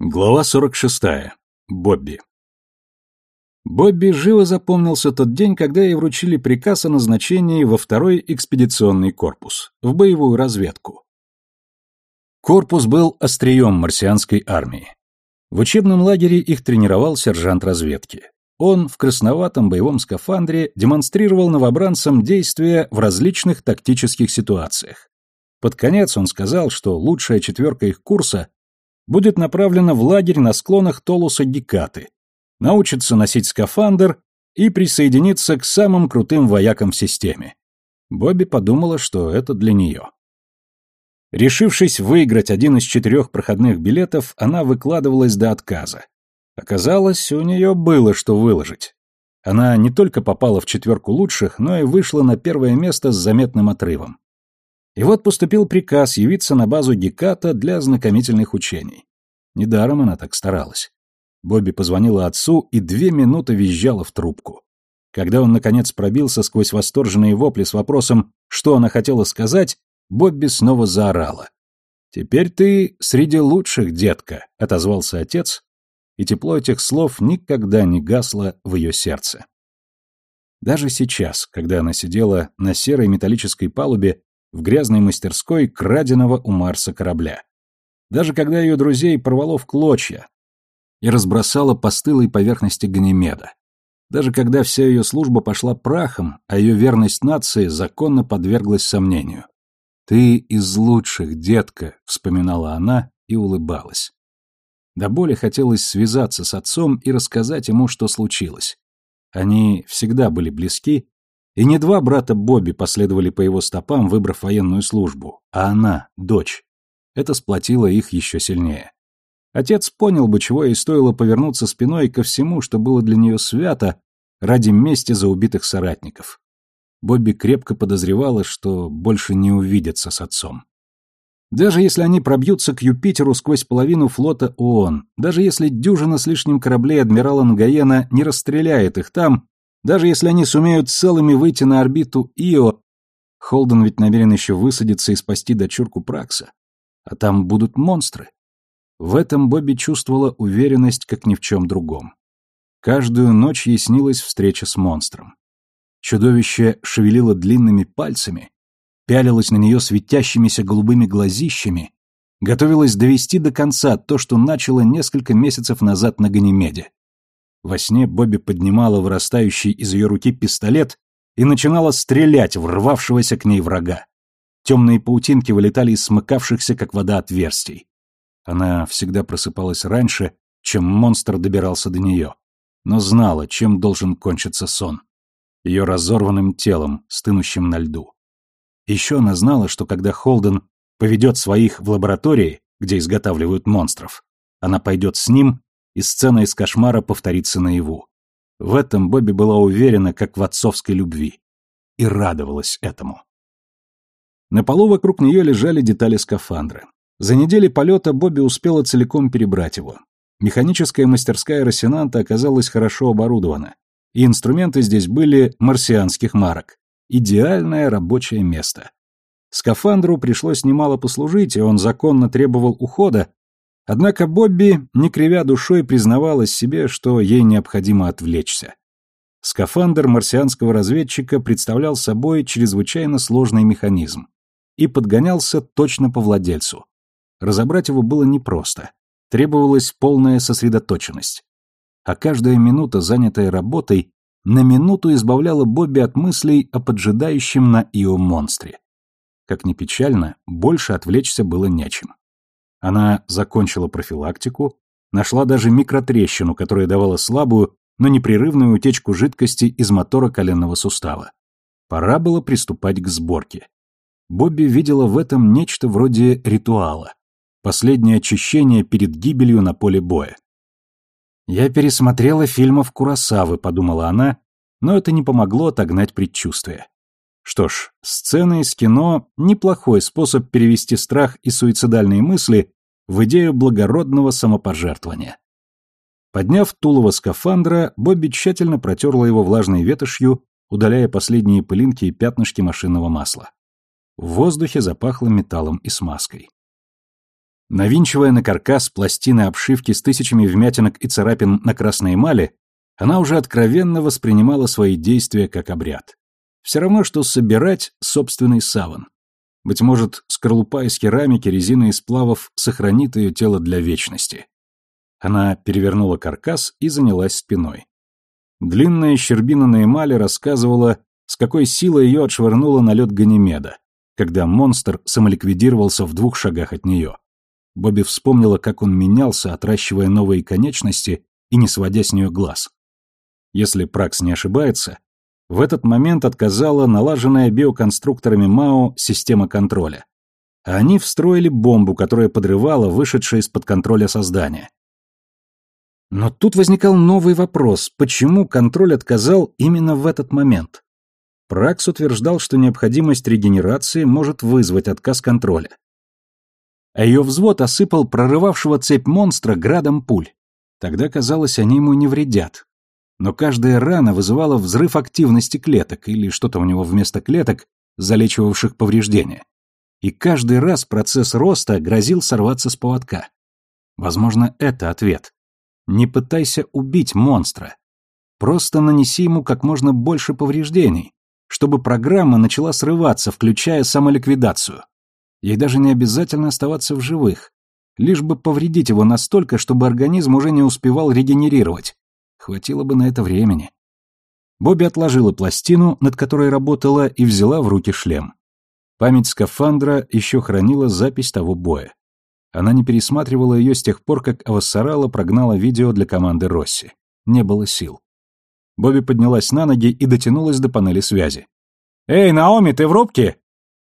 Глава 46. Бобби. Бобби живо запомнился тот день, когда ей вручили приказ о назначении во второй экспедиционный корпус, в боевую разведку. Корпус был острием марсианской армии. В учебном лагере их тренировал сержант разведки. Он в красноватом боевом скафандре демонстрировал новобранцам действия в различных тактических ситуациях. Под конец он сказал, что лучшая четверка их курса будет направлена в лагерь на склонах Толуса Гекаты, научится носить скафандр и присоединиться к самым крутым воякам в системе. Бобби подумала, что это для нее. Решившись выиграть один из четырех проходных билетов, она выкладывалась до отказа. Оказалось, у нее было что выложить. Она не только попала в четверку лучших, но и вышла на первое место с заметным отрывом. И вот поступил приказ явиться на базу Геката для знакомительных учений. Недаром она так старалась. Бобби позвонила отцу и две минуты визжала в трубку. Когда он, наконец, пробился сквозь восторженные вопли с вопросом, что она хотела сказать, Бобби снова заорала. «Теперь ты среди лучших, детка», — отозвался отец, и тепло этих слов никогда не гасло в ее сердце. Даже сейчас, когда она сидела на серой металлической палубе в грязной мастерской краденого у Марса корабля. Даже когда ее друзей порвало в клочья и разбросало по стылой поверхности Ганимеда. Даже когда вся ее служба пошла прахом, а ее верность нации законно подверглась сомнению. «Ты из лучших, детка», — вспоминала она и улыбалась. До боли хотелось связаться с отцом и рассказать ему, что случилось. Они всегда были близки, и не два брата Бобби последовали по его стопам, выбрав военную службу, а она, дочь. Это сплотило их еще сильнее. Отец понял бы, чего ей стоило повернуться спиной ко всему, что было для нее свято, ради мести за убитых соратников. Бобби крепко подозревала, что больше не увидится с отцом. Даже если они пробьются к Юпитеру сквозь половину флота ООН, даже если дюжина с лишним кораблей адмирала Нгаена не расстреляет их там, даже если они сумеют целыми выйти на орбиту Ио, Холден ведь намерен еще высадиться и спасти дочурку Пракса. А там будут монстры. В этом Бобби чувствовала уверенность, как ни в чем другом. Каждую ночь ей снилась встреча с монстром. Чудовище шевелило длинными пальцами, пялилось на нее светящимися голубыми глазищами, готовилось довести до конца то, что начало несколько месяцев назад на Ганимеде. Во сне Бобби поднимала вырастающий из ее руки пистолет и начинала стрелять в рвавшегося к ней врага. Темные паутинки вылетали из смыкавшихся, как вода, отверстий. Она всегда просыпалась раньше, чем монстр добирался до нее, но знала, чем должен кончиться сон. Ее разорванным телом, стынущим на льду. Еще она знала, что когда Холден поведет своих в лаборатории, где изготавливают монстров, она пойдет с ним и сцена из кошмара повторится наяву. В этом Бобби была уверена, как в отцовской любви, и радовалась этому. На полу вокруг нее лежали детали скафандра. За неделю полета Бобби успела целиком перебрать его. Механическая мастерская Росинанта оказалась хорошо оборудована, и инструменты здесь были марсианских марок. Идеальное рабочее место. Скафандру пришлось немало послужить, и он законно требовал ухода, Однако Бобби, не кривя душой, признавалась себе, что ей необходимо отвлечься. Скафандр марсианского разведчика представлял собой чрезвычайно сложный механизм и подгонялся точно по владельцу. Разобрать его было непросто. Требовалась полная сосредоточенность. А каждая минута, занятая работой, на минуту избавляла Бобби от мыслей о поджидающем на Ио монстре. Как ни печально, больше отвлечься было нечем. Она закончила профилактику, нашла даже микротрещину, которая давала слабую, но непрерывную утечку жидкости из мотора коленного сустава. Пора было приступать к сборке. Бобби видела в этом нечто вроде ритуала. Последнее очищение перед гибелью на поле боя. «Я пересмотрела фильмов Курасавы», — подумала она, но это не помогло отогнать предчувствие. Что ж, сцены из кино – неплохой способ перевести страх и суицидальные мысли в идею благородного самопожертвования. Подняв тулово скафандра, Бобби тщательно протерла его влажной ветошью, удаляя последние пылинки и пятнышки машинного масла. В воздухе запахло металлом и смазкой. Навинчивая на каркас пластины обшивки с тысячами вмятинок и царапин на красной эмали, она уже откровенно воспринимала свои действия как обряд. Все равно, что собирать собственный саван. Быть может, скорлупа из керамики, резины и сплавов сохранит ее тело для вечности. Она перевернула каркас и занялась спиной. Длинная щербина на эмали рассказывала, с какой силой ее отшвырнуло на лед Ганимеда, когда монстр самоликвидировался в двух шагах от нее. Бобби вспомнила, как он менялся, отращивая новые конечности и не сводя с нее глаз. Если Пракс не ошибается, в этот момент отказала налаженная биоконструкторами МАО система контроля. А они встроили бомбу, которая подрывала вышедшее из-под контроля создание. Но тут возникал новый вопрос, почему контроль отказал именно в этот момент? Пракс утверждал, что необходимость регенерации может вызвать отказ контроля а ее взвод осыпал прорывавшего цепь монстра градом пуль. Тогда, казалось, они ему не вредят. Но каждая рана вызывала взрыв активности клеток или что-то у него вместо клеток, залечивавших повреждения. И каждый раз процесс роста грозил сорваться с поводка. Возможно, это ответ. Не пытайся убить монстра. Просто нанеси ему как можно больше повреждений, чтобы программа начала срываться, включая самоликвидацию. Ей даже не обязательно оставаться в живых, лишь бы повредить его настолько, чтобы организм уже не успевал регенерировать. Хватило бы на это времени. Бобби отложила пластину, над которой работала, и взяла в руки шлем. Память скафандра еще хранила запись того боя. Она не пересматривала ее с тех пор, как Авассарала прогнала видео для команды Росси. Не было сил. Бобби поднялась на ноги и дотянулась до панели связи. «Эй, Наоми, ты в рубке?»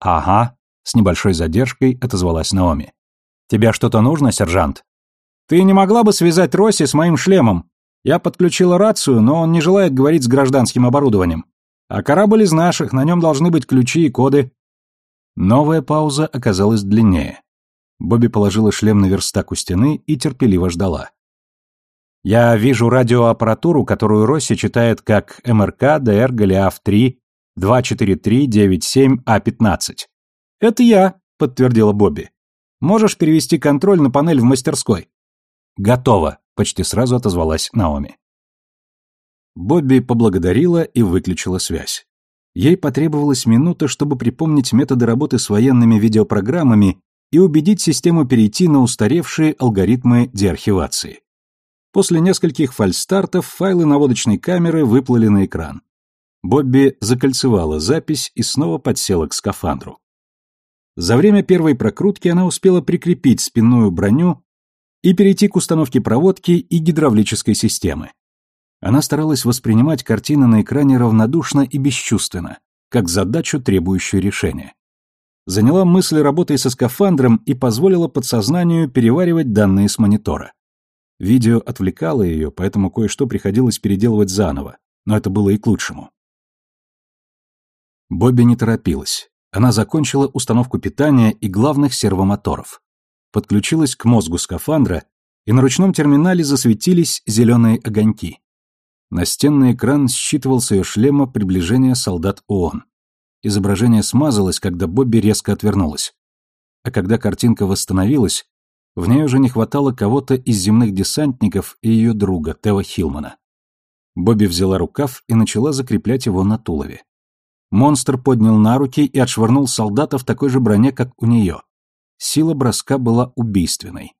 «Ага», с небольшой задержкой отозвалась Наоми. «Тебе что-то нужно, сержант?» «Ты не могла бы связать Росси с моим шлемом? Я подключила рацию, но он не желает говорить с гражданским оборудованием. А корабль из наших, на нем должны быть ключи и коды». Новая пауза оказалась длиннее. Бобби положила шлем на верстак у стены и терпеливо ждала. «Я вижу радиоаппаратуру, которую Росси читает как МРК ДР Голиаф-3 243-97А15. «Это я», — подтвердила Бобби. «Можешь перевести контроль на панель в мастерской?» «Готово», — почти сразу отозвалась Наоми. Бобби поблагодарила и выключила связь. Ей потребовалась минута, чтобы припомнить методы работы с военными видеопрограммами и убедить систему перейти на устаревшие алгоритмы деархивации. После нескольких фальстартов файлы наводочной камеры выплыли на экран. Бобби закольцевала запись и снова подсела к скафандру. За время первой прокрутки она успела прикрепить спинную броню и перейти к установке проводки и гидравлической системы. Она старалась воспринимать картины на экране равнодушно и бесчувственно, как задачу, требующую решения. Заняла мысль работой со скафандром и позволила подсознанию переваривать данные с монитора. Видео отвлекало ее, поэтому кое-что приходилось переделывать заново, но это было и к лучшему. Бобби не торопилась. Она закончила установку питания и главных сервомоторов. Подключилась к мозгу скафандра, и на ручном терминале засветились зеленые огоньки. Настенный экран считывал с ее шлема приближение солдат ООН. Изображение смазалось, когда Бобби резко отвернулась. А когда картинка восстановилась, в ней уже не хватало кого-то из земных десантников и ее друга, Тева Хилмана. Бобби взяла рукав и начала закреплять его на тулове. Монстр поднял на руки и отшвырнул солдата в такой же броне, как у нее. Сила броска была убийственной.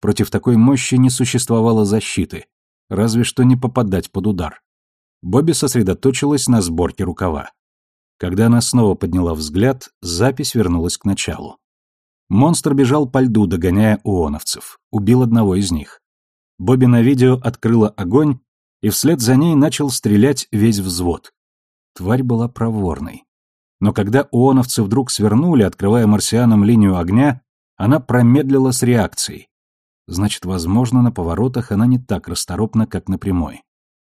Против такой мощи не существовало защиты, разве что не попадать под удар. Бобби сосредоточилась на сборке рукава. Когда она снова подняла взгляд, запись вернулась к началу. Монстр бежал по льду, догоняя уоновцев. Убил одного из них. Бобби на видео открыла огонь, и вслед за ней начал стрелять весь взвод. Тварь была проворной. Но когда ооновцы вдруг свернули, открывая марсианам линию огня, она промедлила с реакцией. Значит, возможно, на поворотах она не так расторопна, как на прямой.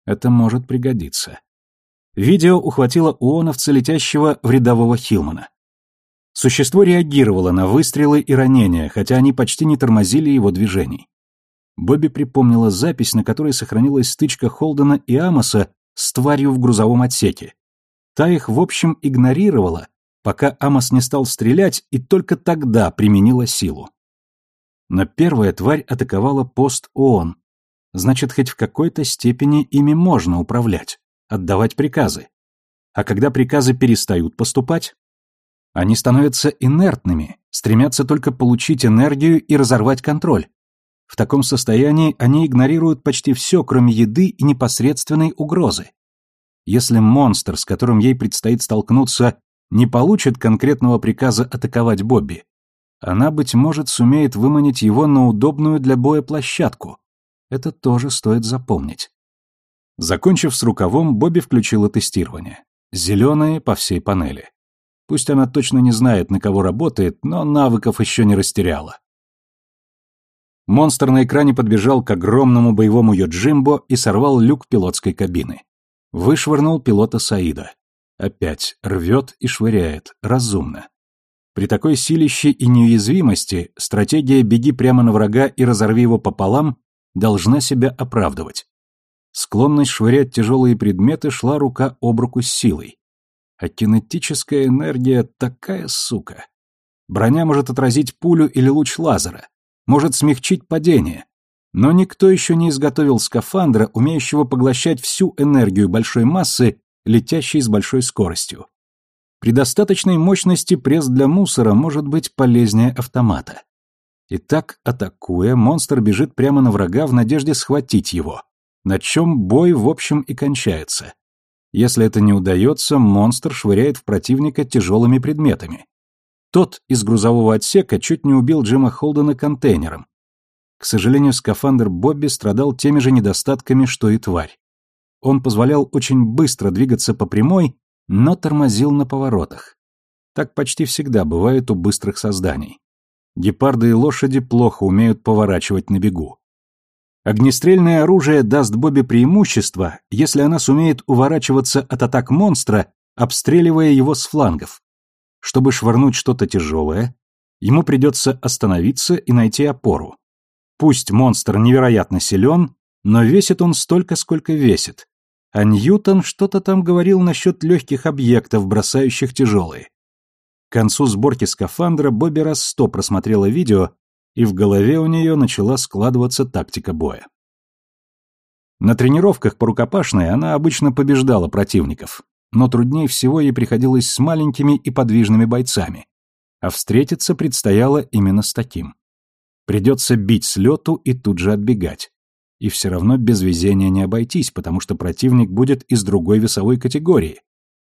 Это может пригодиться. Видео ухватило ооновца, летящего в рядового Хилмана. Существо реагировало на выстрелы и ранения, хотя они почти не тормозили его движений. Бобби припомнила запись, на которой сохранилась стычка Холдена и Амоса с тварью в грузовом отсеке. Та их, в общем, игнорировала, пока Амос не стал стрелять и только тогда применила силу. Но первая тварь атаковала пост ООН. Значит, хоть в какой-то степени ими можно управлять, отдавать приказы. А когда приказы перестают поступать, они становятся инертными, стремятся только получить энергию и разорвать контроль. В таком состоянии они игнорируют почти все, кроме еды и непосредственной угрозы. Если монстр, с которым ей предстоит столкнуться, не получит конкретного приказа атаковать Бобби, она, быть может, сумеет выманить его на удобную для боя площадку. Это тоже стоит запомнить. Закончив с рукавом, Бобби включила тестирование. Зеленые по всей панели. Пусть она точно не знает, на кого работает, но навыков еще не растеряла. Монстр на экране подбежал к огромному боевому Йоджимбо и сорвал люк пилотской кабины. Вышвырнул пилота Саида. Опять рвет и швыряет, разумно. При такой силище и неуязвимости стратегия «беги прямо на врага и разорви его пополам» должна себя оправдывать. Склонность швырять тяжелые предметы шла рука об руку с силой. А кинетическая энергия такая сука. Броня может отразить пулю или луч лазера, может смягчить падение. Но никто еще не изготовил скафандра, умеющего поглощать всю энергию большой массы, летящей с большой скоростью. При достаточной мощности пресс для мусора может быть полезнее автомата. Итак, атакуя, монстр бежит прямо на врага в надежде схватить его, на чем бой в общем и кончается. Если это не удается, монстр швыряет в противника тяжелыми предметами. Тот из грузового отсека чуть не убил Джима Холдена контейнером. К сожалению, скафандр Бобби страдал теми же недостатками, что и тварь. Он позволял очень быстро двигаться по прямой, но тормозил на поворотах. Так почти всегда бывает у быстрых созданий. Гепарды и лошади плохо умеют поворачивать на бегу. Огнестрельное оружие даст Бобби преимущество, если она сумеет уворачиваться от атак монстра, обстреливая его с флангов. Чтобы швырнуть что-то тяжелое, ему придется остановиться и найти опору. Пусть монстр невероятно силен, но весит он столько, сколько весит. А Ньютон что-то там говорил насчет легких объектов, бросающих тяжелые. К концу сборки скафандра Бобби раз сто просмотрела видео и в голове у нее начала складываться тактика боя. На тренировках по рукопашной она обычно побеждала противников, но труднее всего ей приходилось с маленькими и подвижными бойцами, а встретиться предстояло именно с таким. Придется бить с лету и тут же отбегать. И все равно без везения не обойтись, потому что противник будет из другой весовой категории,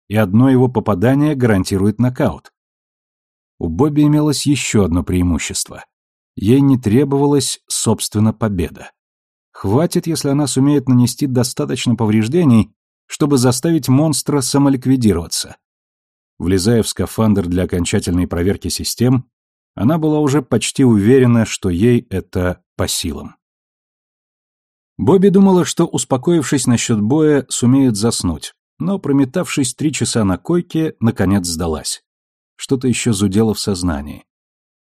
и одно его попадание гарантирует нокаут. У Бобби имелось еще одно преимущество. Ей не требовалась, собственно, победа. Хватит, если она сумеет нанести достаточно повреждений, чтобы заставить монстра самоликвидироваться. Влезая в скафандр для окончательной проверки систем, она была уже почти уверена, что ей это по силам. Бобби думала, что, успокоившись насчет боя, сумеет заснуть, но, прометавшись три часа на койке, наконец сдалась. Что-то еще зудело в сознании.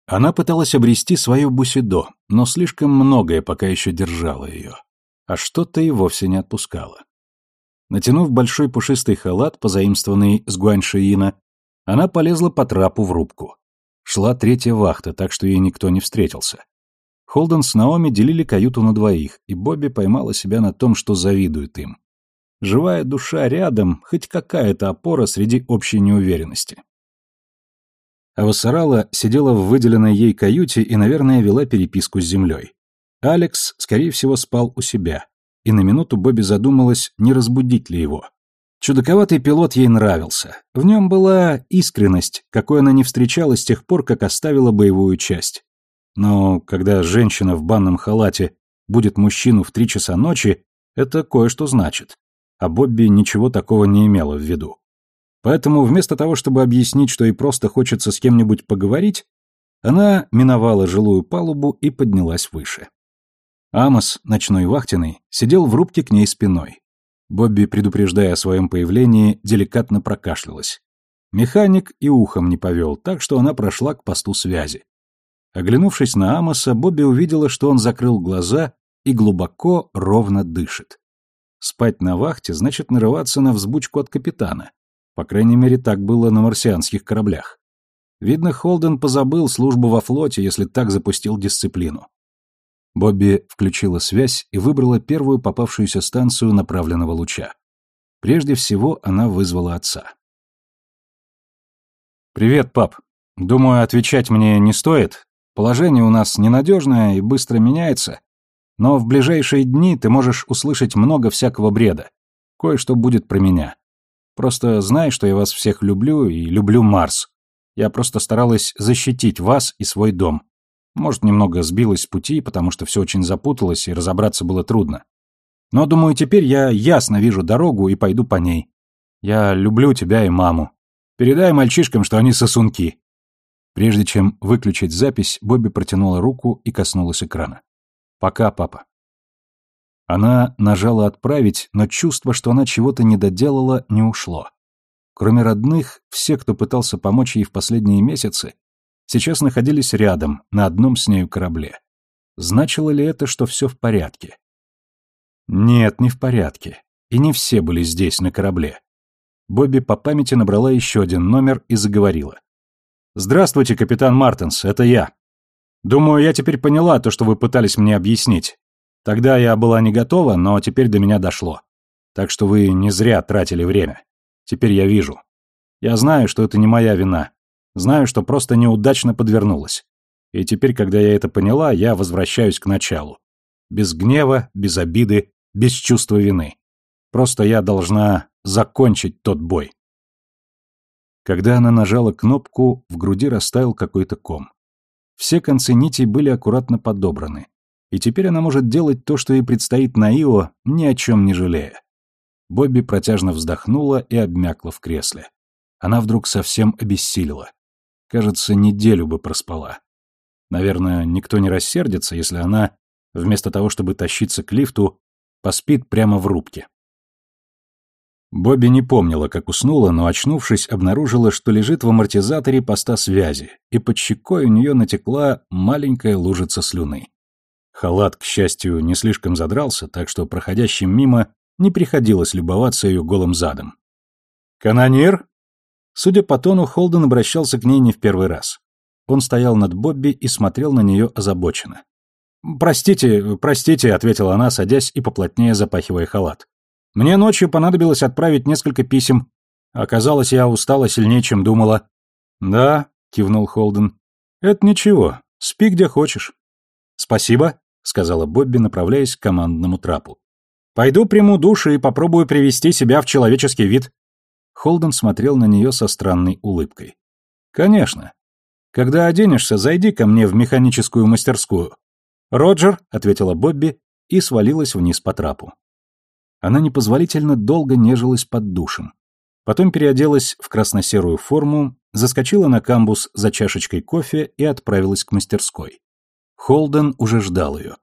Она пыталась обрести свое бусидо, но слишком многое пока еще держало ее. А что-то и вовсе не отпускало. Натянув большой пушистый халат, позаимствованный с Гуаньшиина, она полезла по трапу в рубку. Шла третья вахта, так что ей никто не встретился. Холден с Наоми делили каюту на двоих, и Бобби поймала себя на том, что завидует им. Живая душа рядом, хоть какая-то опора среди общей неуверенности. А Вассарала сидела в выделенной ей каюте и, наверное, вела переписку с землей. Алекс, скорее всего, спал у себя, и на минуту Бобби задумалась, не разбудить ли его. Чудаковатый пилот ей нравился. В нем была искренность, какой она не встречала с тех пор, как оставила боевую часть. Но когда женщина в банном халате будет мужчину в три часа ночи, это кое-что значит. А Бобби ничего такого не имела в виду. Поэтому вместо того, чтобы объяснить, что ей просто хочется с кем-нибудь поговорить, она миновала жилую палубу и поднялась выше. Амос, ночной вахтенный, сидел в рубке к ней спиной. Бобби, предупреждая о своем появлении, деликатно прокашлялась. Механик и ухом не повел, так что она прошла к посту связи. Оглянувшись на Амоса, Бобби увидела, что он закрыл глаза и глубоко, ровно дышит. Спать на вахте значит нарываться на взбучку от капитана, по крайней мере, так было на марсианских кораблях. Видно, Холден позабыл службу во флоте, если так запустил дисциплину. Бобби включила связь и выбрала первую попавшуюся станцию направленного луча. Прежде всего она вызвала отца. «Привет, пап. Думаю, отвечать мне не стоит. Положение у нас ненадежное и быстро меняется. Но в ближайшие дни ты можешь услышать много всякого бреда. Кое-что будет про меня. Просто знай, что я вас всех люблю и люблю Марс. Я просто старалась защитить вас и свой дом. Может, немного сбилась с пути, потому что все очень запуталось и разобраться было трудно. Но, думаю, теперь я ясно вижу дорогу и пойду по ней. Я люблю тебя и маму. Передай мальчишкам, что они сосунки. Прежде чем выключить запись, Бобби протянула руку и коснулась экрана. «Пока, папа». Она нажала «Отправить», но чувство, что она чего-то не доделала, не ушло. Кроме родных, все, кто пытался помочь ей в последние месяцы, сейчас находились рядом, на одном с нею корабле. Значило ли это, что все в порядке? Нет, не в порядке. И не все были здесь, на корабле. Бобби по памяти набрала еще один номер и заговорила. «Здравствуйте, капитан Мартенс, это я. Думаю, я теперь поняла то, что вы пытались мне объяснить. Тогда я была не готова, но теперь до меня дошло. Так что вы не зря тратили время. Теперь я вижу. Я знаю, что это не моя вина. Знаю, что просто неудачно подвернулась. И теперь, когда я это поняла, я возвращаюсь к началу. Без гнева, без обиды, без чувства вины. Просто я должна закончить тот бой. Когда она нажала кнопку, в груди растаял какой-то ком. Все концы нитей были аккуратно подобраны. И теперь она может делать то, что ей предстоит на Ио, ни о чем не жалея. Бобби протяжно вздохнула и обмякла в кресле. Она вдруг совсем обессилила. Кажется, неделю бы проспала. Наверное, никто не рассердится, если она, вместо того, чтобы тащиться к лифту, поспит прямо в рубке. Бобби не помнила, как уснула, но, очнувшись, обнаружила, что лежит в амортизаторе поста связи, и под щекой у нее натекла маленькая лужица слюны. Халат, к счастью, не слишком задрался, так что проходящим мимо не приходилось любоваться ее голым задом. «Канонир?» Судя по тону, Холден обращался к ней не в первый раз. Он стоял над Бобби и смотрел на нее озабоченно. «Простите, простите», — ответила она, садясь и поплотнее запахивая халат. «Мне ночью понадобилось отправить несколько писем. Оказалось, я устала сильнее, чем думала». «Да», — кивнул Холден. «Это ничего. Спи где хочешь». «Спасибо», — сказала Бобби, направляясь к командному трапу. Пойду приму душ и попробую привести себя в человеческий вид. Холден смотрел на нее со странной улыбкой. Конечно. Когда оденешься, зайди ко мне в механическую мастерскую. Роджер, ответила Бобби и свалилась вниз по трапу. Она непозволительно долго нежилась под душем. Потом переоделась в красно-серую форму, заскочила на камбус за чашечкой кофе и отправилась к мастерской. Холден уже ждал ее.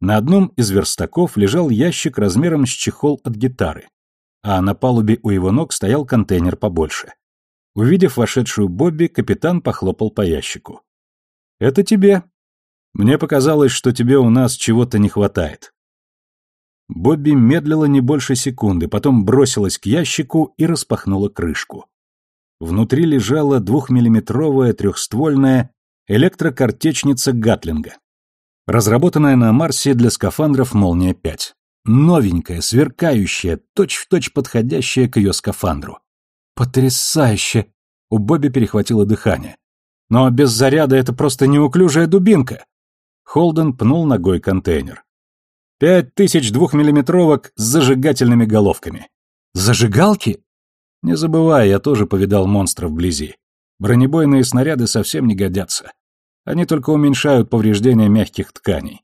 На одном из верстаков лежал ящик размером с чехол от гитары, а на палубе у его ног стоял контейнер побольше. Увидев вошедшую Бобби, капитан похлопал по ящику. «Это тебе. Мне показалось, что тебе у нас чего-то не хватает». Бобби медлила не больше секунды, потом бросилась к ящику и распахнула крышку. Внутри лежала двухмиллиметровая трехствольная электрокартечница Гатлинга. Разработанная на Марсе для скафандров «Молния-5». Новенькая, сверкающая, точь-в-точь точь подходящая к ее скафандру. Потрясающе! У Бобби перехватило дыхание. Но без заряда это просто неуклюжая дубинка. Холден пнул ногой контейнер. Пять тысяч двухмиллиметровок с зажигательными головками. Зажигалки? Не забывай, я тоже повидал монстров вблизи. Бронебойные снаряды совсем не годятся. Они только уменьшают повреждения мягких тканей.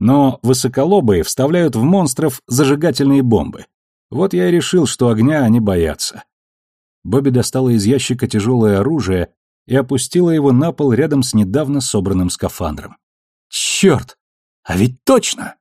Но высоколобые вставляют в монстров зажигательные бомбы. Вот я и решил, что огня они боятся. Бобби достала из ящика тяжелое оружие и опустила его на пол рядом с недавно собранным скафандром. «Черт! А ведь точно!»